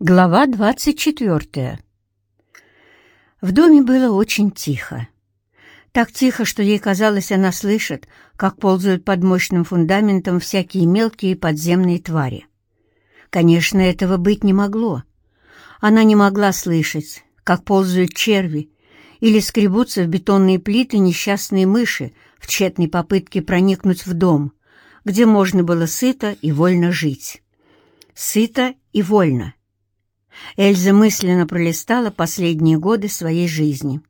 Глава двадцать четвертая. В доме было очень тихо. Так тихо, что ей казалось, она слышит, как ползают под мощным фундаментом всякие мелкие подземные твари. Конечно, этого быть не могло. Она не могла слышать, как ползают черви или скребутся в бетонные плиты несчастные мыши в тщетной попытке проникнуть в дом, где можно было сыто и вольно жить. Сыто и вольно. Эльза мысленно пролистала последние годы своей жизни.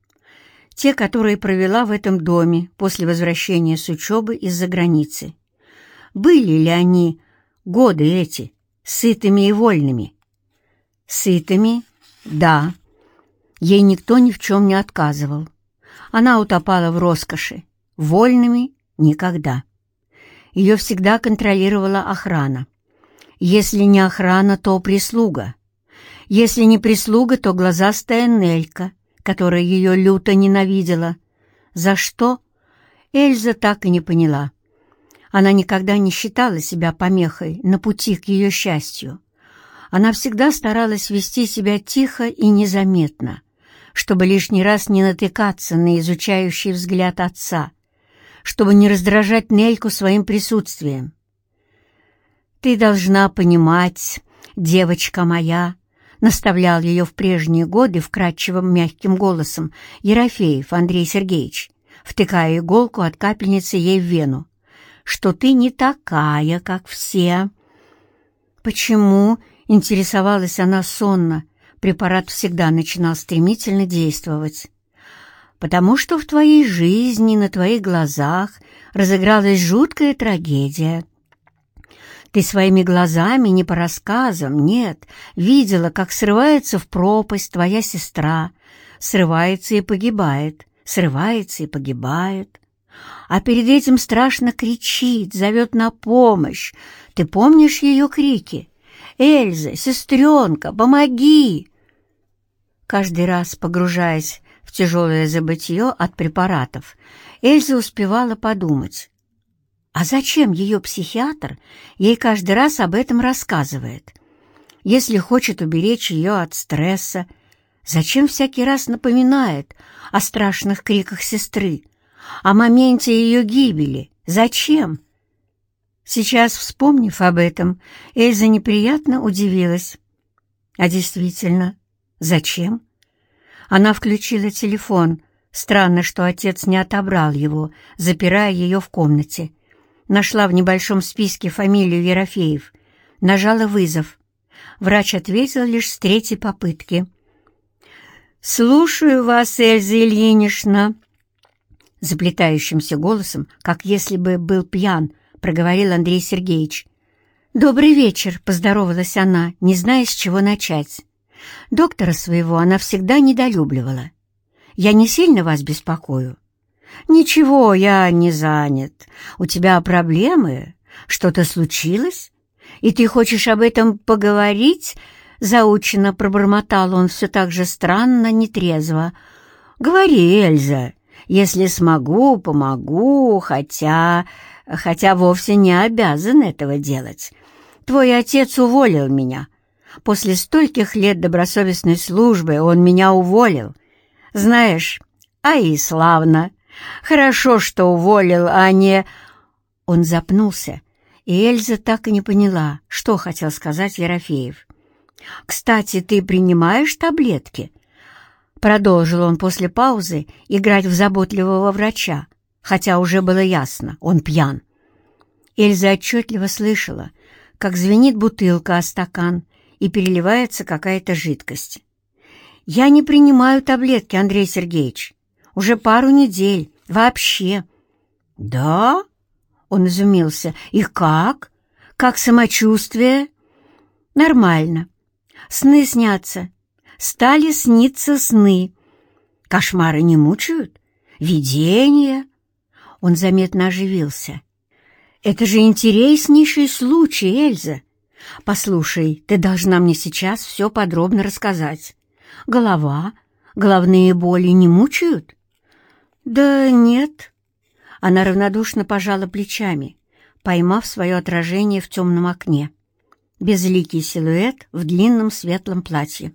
Те, которые провела в этом доме после возвращения с учебы из-за границы. Были ли они, годы эти, сытыми и вольными? Сытыми? Да. Ей никто ни в чем не отказывал. Она утопала в роскоши. Вольными — никогда. Ее всегда контролировала охрана. Если не охрана, то прислуга. Если не прислуга, то глазастая Нелька, которая ее люто ненавидела. За что? Эльза так и не поняла. Она никогда не считала себя помехой на пути к ее счастью. Она всегда старалась вести себя тихо и незаметно, чтобы лишний раз не натыкаться на изучающий взгляд отца, чтобы не раздражать Нельку своим присутствием. «Ты должна понимать, девочка моя», наставлял ее в прежние годы вкрадчивым мягким голосом. Ерофеев Андрей Сергеевич, втыкая иголку от капельницы ей в вену, что ты не такая, как все. Почему, интересовалась она сонно, препарат всегда начинал стремительно действовать. Потому что в твоей жизни, на твоих глазах разыгралась жуткая трагедия — ты своими глазами, не по рассказам, нет, видела, как срывается в пропасть твоя сестра, срывается и погибает, срывается и погибает. А перед этим страшно кричит, зовет на помощь. Ты помнишь ее крики? «Эльза, сестренка, помоги!» Каждый раз, погружаясь в тяжелое забытье от препаратов, Эльза успевала подумать, а зачем ее психиатр ей каждый раз об этом рассказывает? Если хочет уберечь ее от стресса, зачем всякий раз напоминает о страшных криках сестры, о моменте ее гибели? Зачем? Сейчас, вспомнив об этом, Эльза неприятно удивилась. А действительно, зачем? Она включила телефон. Странно, что отец не отобрал его, запирая ее в комнате нашла в небольшом списке фамилию Ерофеев, нажала вызов. Врач ответил лишь с третьей попытки. «Слушаю вас, Эльза Ильинична!» Заплетающимся голосом, как если бы был пьян, проговорил Андрей Сергеевич. «Добрый вечер», — поздоровалась она, не зная, с чего начать. Доктора своего она всегда недолюбливала. «Я не сильно вас беспокою?» «Ничего, я не занят. У тебя проблемы? Что-то случилось? И ты хочешь об этом поговорить?» Заучено пробормотал он все так же странно, нетрезво. «Говори, Эльза, если смогу, помогу, хотя... хотя вовсе не обязан этого делать. Твой отец уволил меня. После стольких лет добросовестной службы он меня уволил. Знаешь, а и славно. Хорошо, что уволил, а не...» Он запнулся, и Эльза так и не поняла, что хотел сказать Ерофеев. «Кстати, ты принимаешь таблетки?» Продолжил он после паузы играть в заботливого врача, хотя уже было ясно, он пьян. Эльза отчетливо слышала, как звенит бутылка о стакан и переливается какая-то жидкость. «Я не принимаю таблетки, Андрей Сергеевич. Уже пару недель. Вообще. Да? Он изумился. И как? Как самочувствие? Нормально. Сны снятся. Стали сниться сны. Кошмары не мучают? Видения? Он заметно оживился. Это же интереснейший случай, Эльза. Послушай, ты должна мне сейчас все подробно рассказать. Голова, головные боли не мучают? «Да нет». Она равнодушно пожала плечами, поймав свое отражение в темном окне. безликий силуэт в длинном светлом платье.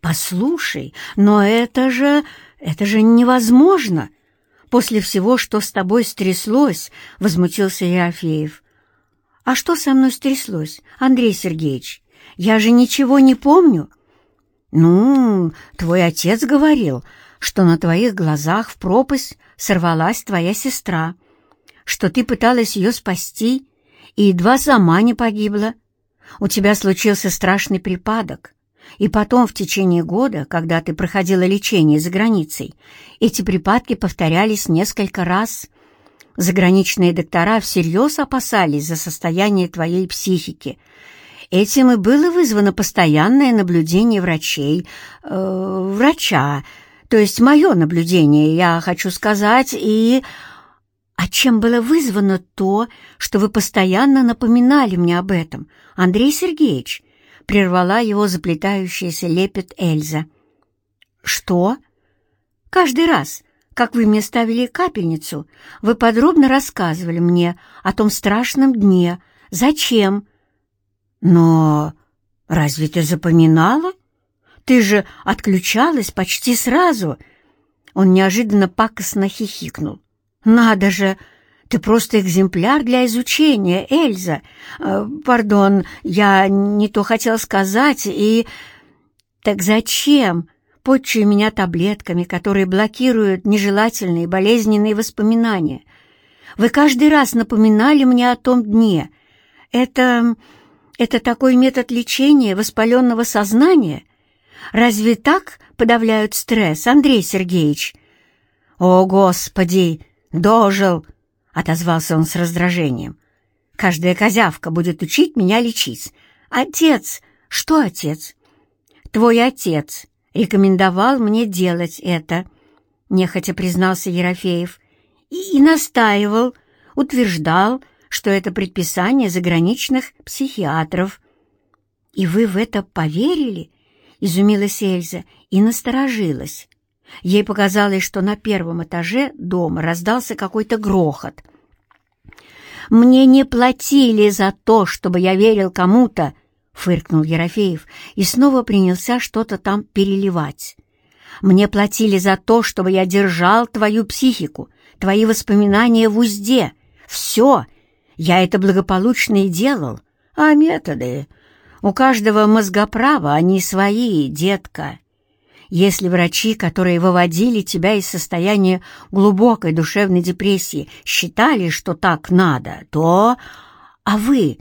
«Послушай, но это же... это же невозможно!» После всего, что с тобой стряслось, — возмутился Ерофеев. «А что со мной стряслось, Андрей Сергеевич? Я же ничего не помню». «Ну, твой отец говорил, что на твоих глазах в пропасть сорвалась твоя сестра, что ты пыталась ее спасти и едва сама не погибла. У тебя случился страшный припадок, и потом в течение года, когда ты проходила лечение за границей, эти припадки повторялись несколько раз. Заграничные доктора всерьез опасались за состояние твоей психики. Этим и было вызвано постоянное наблюдение врачей, э, врача, то есть мое наблюдение, я хочу сказать, и... А чем было вызвано то, что вы постоянно напоминали мне об этом, Андрей Сергеевич? Прервала его заплетающаяся лепет Эльза. Что? Каждый раз, как вы мне ставили капельницу, вы подробно рассказывали мне о том страшном дне. Зачем? Но разве ты запоминала? Ты же отключалась почти сразу!» Он неожиданно пакостно хихикнул. «Надо же! Ты просто экземпляр для изучения, Эльза! Э, пардон, я не то хотел сказать и...» «Так зачем?» Подчуй меня таблетками, которые блокируют нежелательные болезненные воспоминания. Вы каждый раз напоминали мне о том дне. Это... это такой метод лечения воспаленного сознания, Разве так подавляют стресс, Андрей Сергеевич?» «О, Господи! Дожил!» — отозвался он с раздражением. «Каждая козявка будет учить меня лечить. Отец! Что отец?» «Твой отец рекомендовал мне делать это», — нехотя признался Ерофеев, и, и настаивал, утверждал, что это предписание заграничных психиатров. «И вы в это поверили?» Изумилась Эльза и насторожилась. Ей показалось, что на первом этаже дома раздался какой-то грохот. «Мне не платили за то, чтобы я верил кому-то!» — фыркнул Ерофеев и снова принялся что-то там переливать. «Мне платили за то, чтобы я держал твою психику, твои воспоминания в узде. Все! Я это благополучно и делал. А методы? У каждого мозгоправа они свои, детка. Если врачи, которые выводили тебя из состояния глубокой душевной депрессии, считали, что так надо, то... А вы?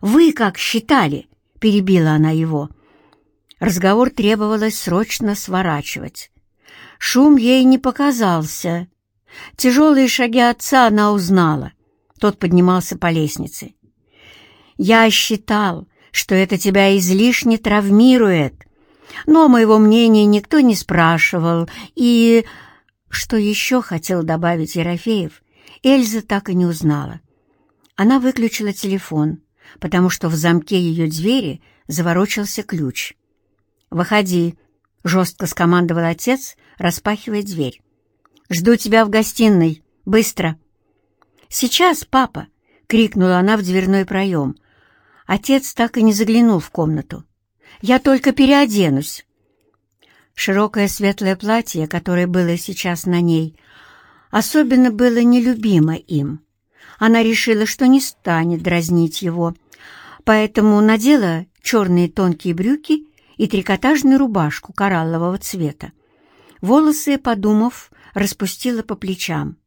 Вы как считали? Перебила она его. Разговор требовалось срочно сворачивать. Шум ей не показался. Тяжелые шаги отца она узнала. Тот поднимался по лестнице. «Я считал, что это тебя излишне травмирует. Но моего мнения никто не спрашивал, и... Что еще хотел добавить Ерофеев, Эльза так и не узнала. Она выключила телефон, потому что в замке ее двери заворочился ключ. «Выходи», — жестко скомандовал отец, распахивая дверь. «Жду тебя в гостиной. Быстро!» «Сейчас, папа!» — крикнула она в дверной проем, Отец так и не заглянул в комнату. «Я только переоденусь». Широкое светлое платье, которое было сейчас на ней, особенно было нелюбимо им. Она решила, что не станет дразнить его, поэтому надела черные тонкие брюки и трикотажную рубашку кораллового цвета. Волосы, подумав, распустила по плечам.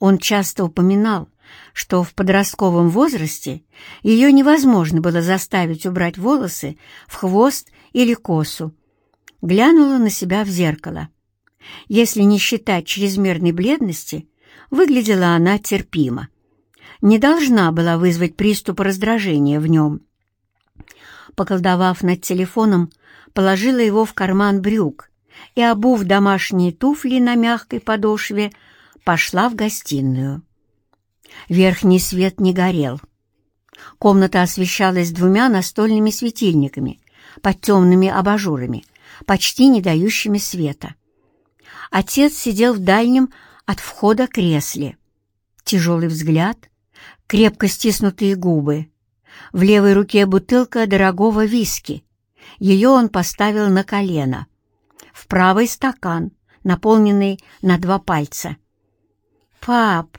Он часто упоминал, что в подростковом возрасте ее невозможно было заставить убрать волосы в хвост или косу. Глянула на себя в зеркало. Если не считать чрезмерной бледности, выглядела она терпимо. Не должна была вызвать приступ раздражения в нем. Поколдовав над телефоном, положила его в карман брюк и, обув домашние туфли на мягкой подошве, пошла в гостиную. Верхний свет не горел. Комната освещалась двумя настольными светильниками под темными абажурами, почти не дающими света. Отец сидел в дальнем от входа кресле. Тяжелый взгляд, крепко стиснутые губы. В левой руке бутылка дорогого виски. Ее он поставил на колено. В правый стакан, наполненный на два пальца. «Пап!»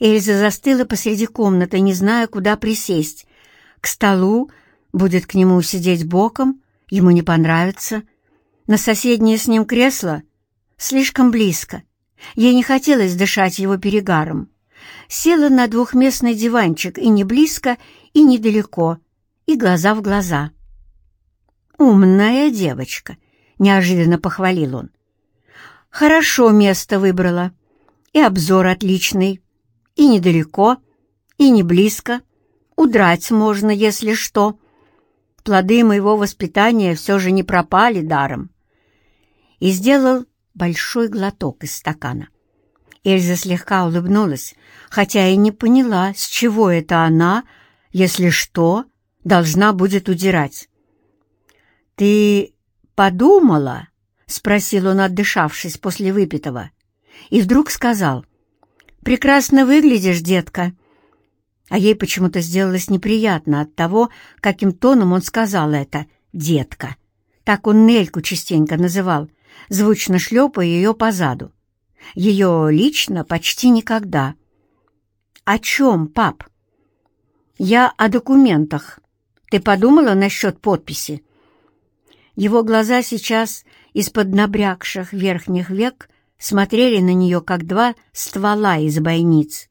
Эльза застыла посреди комнаты, не зная, куда присесть. К столу, будет к нему сидеть боком, ему не понравится. На соседнее с ним кресло слишком близко. Ей не хотелось дышать его перегаром. Села на двухместный диванчик и не близко, и недалеко, и глаза в глаза. «Умная девочка», — неожиданно похвалил он. «Хорошо место выбрала, и обзор отличный, и недалеко, и не близко. Удрать можно, если что. Плоды моего воспитания все же не пропали даром». И сделал большой глоток из стакана. Эльза слегка улыбнулась, хотя и не поняла, с чего это она, если что, должна будет удирать. «Ты подумала?» — спросил он, отдышавшись после выпитого, и вдруг сказал, «Прекрасно выглядишь, детка». А ей почему-то сделалось неприятно от того, каким тоном он сказал это «детка». Так он Нельку частенько называл, звучно шлепая ее по заду. Ее лично почти никогда. «О чем, пап?» «Я о документах. Ты подумала насчет подписи?» Его глаза сейчас из-под набрякших верхних век смотрели на нее, как два ствола из бойниц.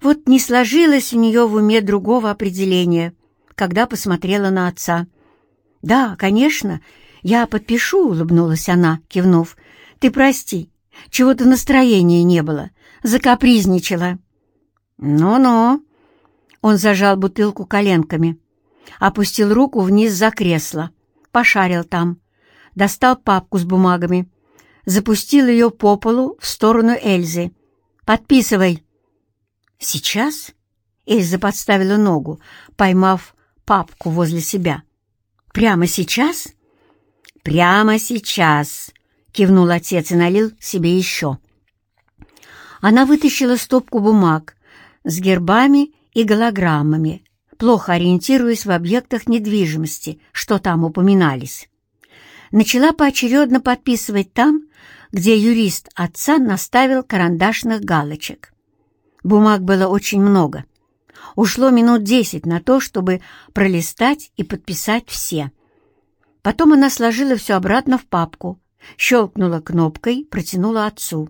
Вот не сложилось у нее в уме другого определения, когда посмотрела на отца. «Да, конечно, я подпишу», — улыбнулась она, кивнув. «Ты прости, чего-то настроения не было, закапризничала». «Ну-ну». Он зажал бутылку коленками, опустил руку вниз за кресло, пошарил там, достал папку с бумагами, запустил ее по полу в сторону Эльзы. «Подписывай». «Сейчас?» Эльза подставила ногу, поймав папку возле себя. «Прямо сейчас?» «Прямо сейчас!» — кивнул отец и налил себе еще. Она вытащила стопку бумаг с гербами и голограммами, плохо ориентируясь в объектах недвижимости, что там упоминались. Начала поочередно подписывать там, где юрист отца наставил карандашных галочек. Бумаг было очень много. Ушло минут десять на то, чтобы пролистать и подписать все. Потом она сложила все обратно в папку, щелкнула кнопкой, протянула отцу.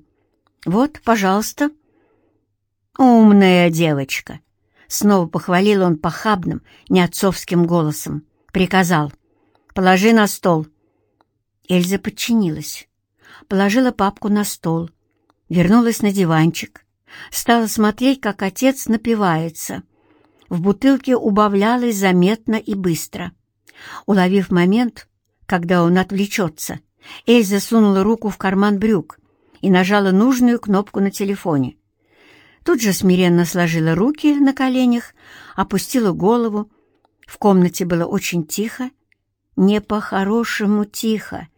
«Вот, пожалуйста». «Умная девочка!» Снова похвалил он похабным, неотцовским голосом. Приказал. «Положи на стол». Эльза подчинилась. Положила папку на стол. Вернулась на диванчик. Стала смотреть, как отец напивается. В бутылке убавлялось заметно и быстро. Уловив момент, когда он отвлечется, Эльза сунула руку в карман брюк и нажала нужную кнопку на телефоне. Тут же смиренно сложила руки на коленях, опустила голову. В комнате было очень тихо, не по-хорошему тихо.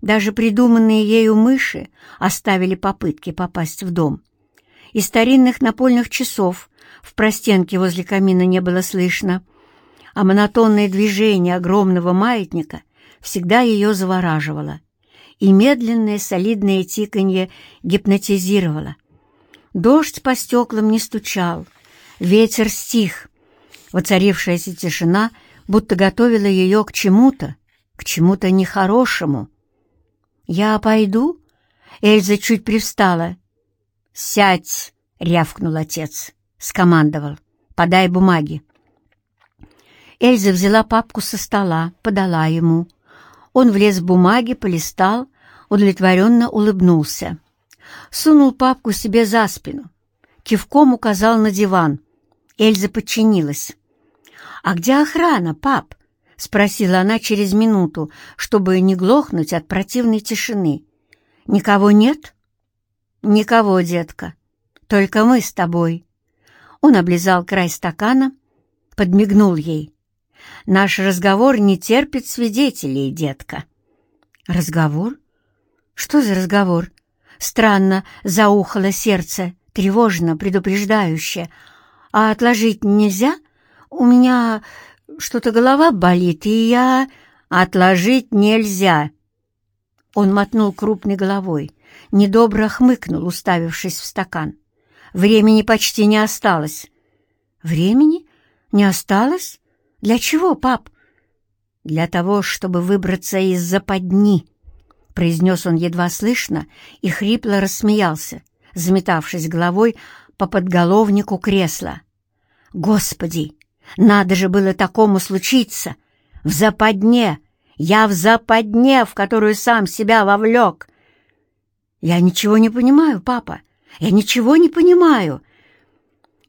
Даже придуманные ею мыши оставили попытки попасть в дом. И старинных напольных часов в простенке возле камина не было слышно — а монотонное движение огромного маятника всегда ее завораживало, и медленное солидное тиканье гипнотизировало. Дождь по стеклам не стучал, ветер стих. Воцарившаяся тишина будто готовила ее к чему-то, к чему-то нехорошему. «Я пойду?» Эльза чуть привстала. «Сядь!» — рявкнул отец. Скомандовал. «Подай бумаги». Эльза взяла папку со стола, подала ему. Он влез в бумаги, полистал, удовлетворенно улыбнулся. Сунул папку себе за спину. Кивком указал на диван. Эльза подчинилась. «А где охрана, пап?» — спросила она через минуту, чтобы не глохнуть от противной тишины. «Никого нет?» «Никого, детка. Только мы с тобой». Он облизал край стакана, подмигнул ей. Наш разговор не терпит свидетелей, детка». «Разговор? Что за разговор?» Странно заухало сердце, тревожно, предупреждающе. «А отложить нельзя? у меня что-то голова болит, и я...» «Отложить нельзя!» Он мотнул крупной головой, недобро хмыкнул, уставившись в стакан. «Времени почти не осталось». «Времени? Не осталось? Для чего, пап?» «Для того, чтобы выбраться из западни», — произнес он едва слышно и хрипло рассмеялся, заметавшись головой по подголовнику кресла. «Господи, надо же было такому случиться! В западне! Я в западне, в которую сам себя вовлек!» «Я ничего не понимаю, папа! Я ничего не понимаю!»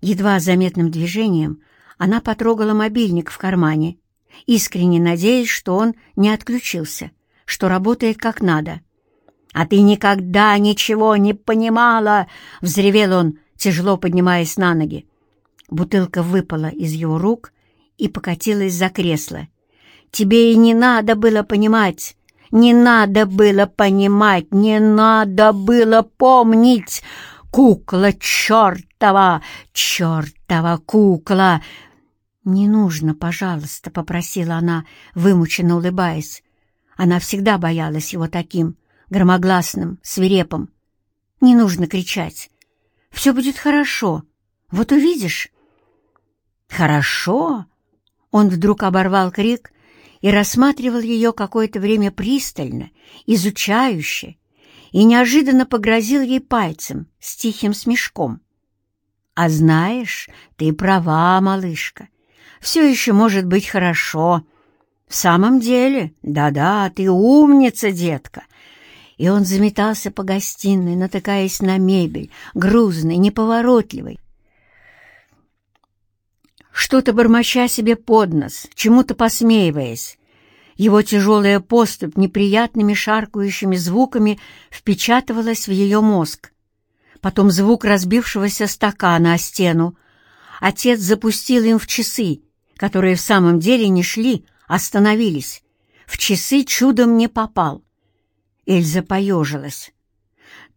Едва заметным движением она потрогала мобильник в кармане, искренне надеясь, что он не отключился, что работает как надо. «А ты никогда ничего не понимала!» — взревел он, тяжело поднимаясь на ноги. Бутылка выпала из его рук и покатилась за кресло. «Тебе и не надо было понимать! Не надо было понимать! Не надо было помнить! Кукла чертова! Чертова кукла!» «Не нужно, пожалуйста», — попросила она, вымученно улыбаясь. Она всегда боялась его таким, громогласным, свирепым. «Не нужно кричать. Все будет хорошо. Вот увидишь». «Хорошо?» Он вдруг оборвал крик и рассматривал ее какое-то время пристально, изучающе, и неожиданно погрозил ей пальцем с тихим смешком. «А знаешь, ты права, малышка, все еще может быть хорошо. В самом деле, да-да, ты умница, детка!» И он заметался по гостиной, натыкаясь на мебель, грузный, неповоротливый, что-то бормоча себе под нос, чему-то посмеиваясь. Его тяжелая поступь неприятными шаркающими звуками впечатывалась в ее мозг. Потом звук разбившегося стакана о стену. Отец запустил им в часы, которые в самом деле не шли, остановились. В часы чудом не попал. Эльза поежилась.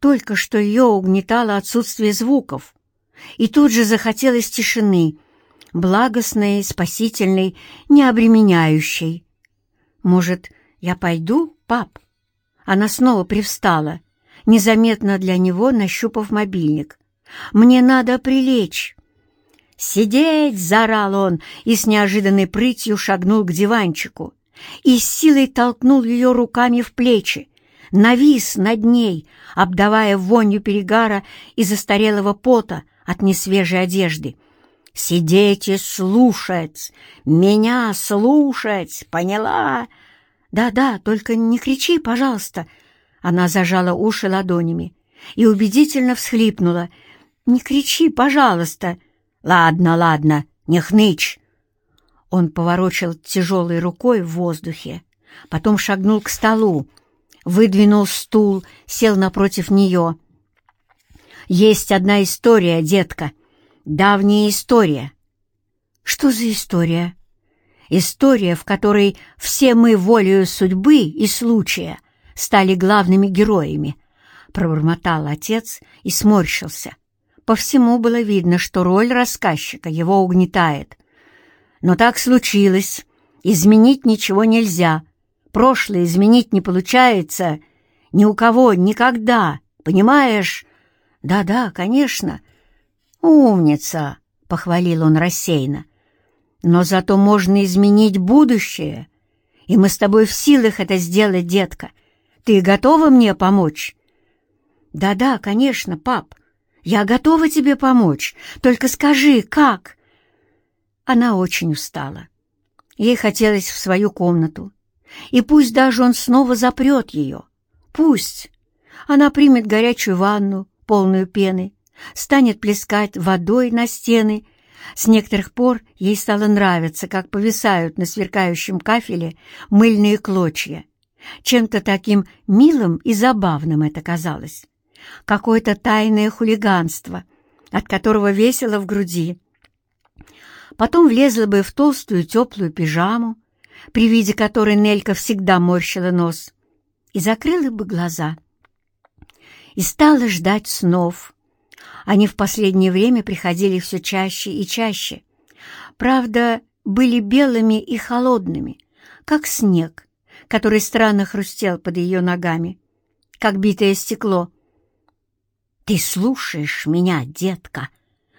Только что ее угнетало отсутствие звуков, и тут же захотелось тишины — благостной, спасительной, необременяющей. «Может, я пойду, пап?» Она снова привстала, незаметно для него нащупав мобильник. «Мне надо прилечь!» «Сидеть!» — заорал он и с неожиданной прытью шагнул к диванчику и с силой толкнул ее руками в плечи, навис над ней, обдавая вонью перегара и застарелого пота от несвежей одежды. Сидеть и слушать, меня слушать, поняла? Да-да, только не кричи, пожалуйста. Она зажала уши ладонями и убедительно всхлипнула. Не кричи, пожалуйста. Ладно, ладно, не хнычь. Он поворочил тяжелой рукой в воздухе, потом шагнул к столу, выдвинул стул, сел напротив нее. «Есть одна история, детка», давняя история. Что за история? История, в которой все мы волею судьбы и случая стали главными героями, пробормотал отец и сморщился. По всему было видно, что роль рассказчика его угнетает. Но так случилось. Изменить ничего нельзя. Прошлое изменить не получается. Ни у кого, никогда. Понимаешь? Да-да, конечно. «Умница!» — похвалил он рассеянно. «Но зато можно изменить будущее, и мы с тобой в силах это сделать, детка. Ты готова мне помочь?» «Да-да, конечно, пап. Я готова тебе помочь. Только скажи, как?» Она очень устала. Ей хотелось в свою комнату. И пусть даже он снова запрет ее. Пусть. Она примет горячую ванну, полную пены, станет плескать водой на стены. С некоторых пор ей стало нравиться, как повисают на сверкающем кафеле мыльные клочья. Чем-то таким милым и забавным это казалось. Какое-то тайное хулиганство, от которого весело в груди. Потом влезла бы в толстую теплую пижаму, при виде которой Нелька всегда морщила нос, и закрыла бы глаза. И стала ждать снов, они в последнее время приходили все чаще и чаще. правда, были белыми и холодными, как снег, который странно хрустел под ее ногами, как битое стекло. «Ты слушаешь меня, детка?»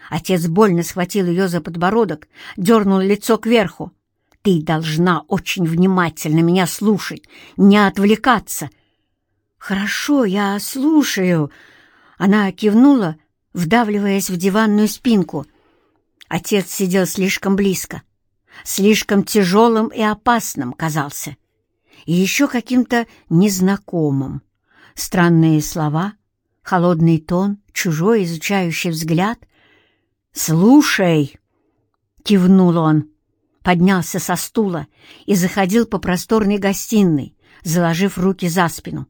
Отец больно схватил ее за подбородок, дернул лицо кверху. «Ты должна очень внимательно меня слушать, не отвлекаться». «Хорошо, я слушаю». Она кивнула, вдавливаясь в диванную спинку. Отец сидел слишком близко, слишком тяжелым и опасным казался, и еще каким-то незнакомым. Странные слова, холодный тон, чужой изучающий взгляд. «Слушай!» — кивнул он, поднялся со стула и заходил по просторной гостиной, заложив руки за спину.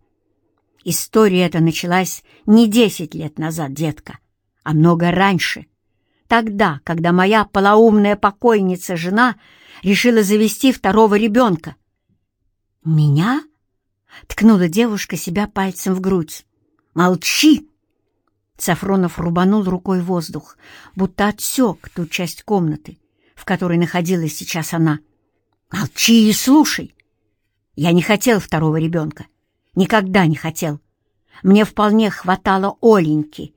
История эта началась не десять лет назад, детка, а много раньше. Тогда, когда моя полоумная покойница-жена решила завести второго ребенка. «Меня?» — ткнула девушка себя пальцем в грудь. «Молчи!» Сафронов рубанул рукой воздух, будто отсек ту часть комнаты, в которой находилась сейчас она. «Молчи и слушай! Я не хотел второго ребенка. Никогда не хотел. Мне вполне хватало Оленьки.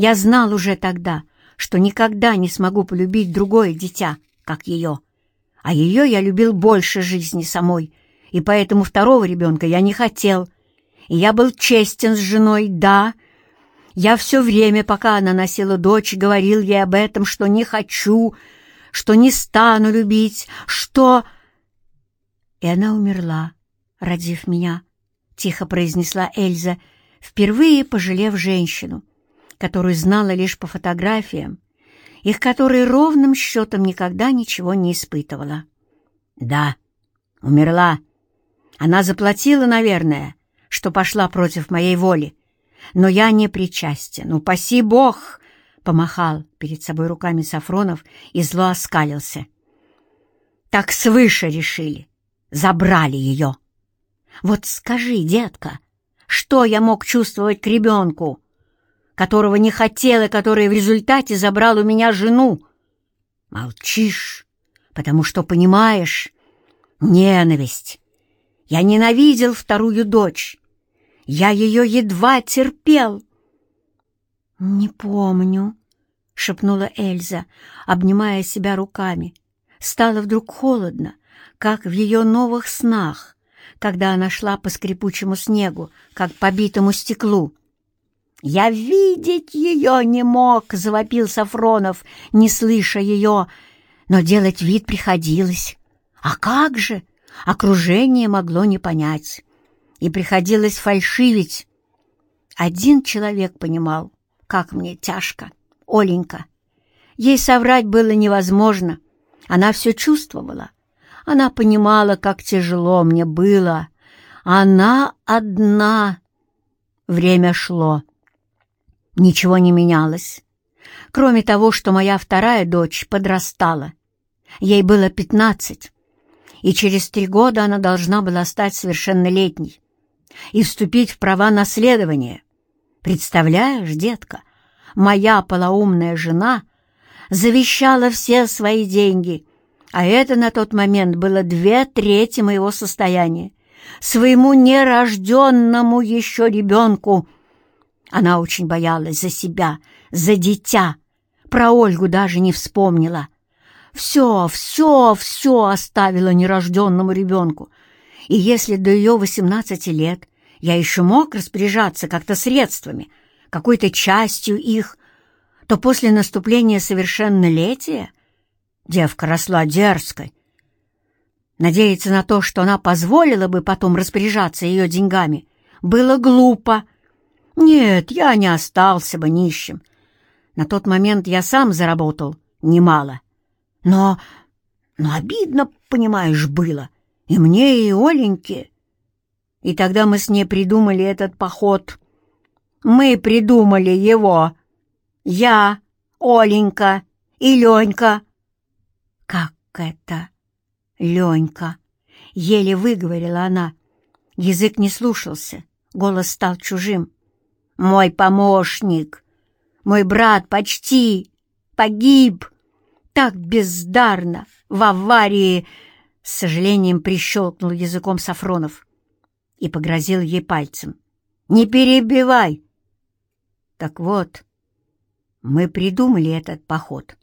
Я знал уже тогда, что никогда не смогу полюбить другое дитя, как ее. А ее я любил больше жизни самой, и поэтому второго ребенка я не хотел. И я был честен с женой, да. Я все время, пока она носила дочь, говорил ей об этом, что не хочу, что не стану любить, что... И она умерла, родив меня, — тихо произнесла Эльза, впервые пожалев женщину, которую знала лишь по фотографиям, их которой ровным счетом никогда ничего не испытывала. «Да, умерла. Она заплатила, наверное, что пошла против моей воли. Но я не причастен. Упаси Бог!» — помахал перед собой руками Сафронов и зло оскалился. «Так свыше решили. Забрали ее. Вот скажи, детка, что я мог чувствовать к ребенку, которого не хотел и который в результате забрал у меня жену? Молчишь, потому что понимаешь ненависть. Я ненавидел вторую дочь. Я ее едва терпел. «Не помню», — шепнула Эльза, обнимая себя руками. Стало вдруг холодно, как в ее новых снах, когда она шла по скрипучему снегу, как по битому стеклу. «Я видеть ее не мог!» — завопил Сафронов, не слыша ее, но делать вид приходилось. «А как же?» Окружение могло не понять, и приходилось фальшивить. Один человек понимал, как мне тяжко, Оленька. Ей соврать было невозможно, она все чувствовала. Она понимала, как тяжело мне было. Она одна. Время шло. Ничего не менялось, кроме того, что моя вторая дочь подрастала. Ей было пятнадцать, и через три года она должна была стать совершеннолетней и вступить в права наследования. Представляешь, детка, моя полоумная жена завещала все свои деньги, а это на тот момент было две трети моего состояния, своему нерожденному еще ребенку. Она очень боялась за себя, за дитя, про Ольгу даже не вспомнила. Все, все, все оставила нерожденному ребенку. И если до ее восемнадцати лет я еще мог распоряжаться как-то средствами, какой-то частью их, то после наступления совершеннолетия девка росла дерзкой. Надеяться на то, что она позволила бы потом распоряжаться ее деньгами, было глупо. Нет, я не остался бы нищим. На тот момент я сам заработал немало. Но... но обидно, понимаешь, было. И мне, и Оленьке. И тогда мы с ней придумали этот поход. Мы придумали его. Я, Оленька и Ленька. Как это? Ленька. Еле выговорила она. Язык не слушался, голос стал чужим. Мой помощник, мой брат почти погиб так бездарно в аварии!» С сожалением прищелкнул языком Сафронов и погрозил ей пальцем. «Не перебивай!» «Так вот, мы придумали этот поход.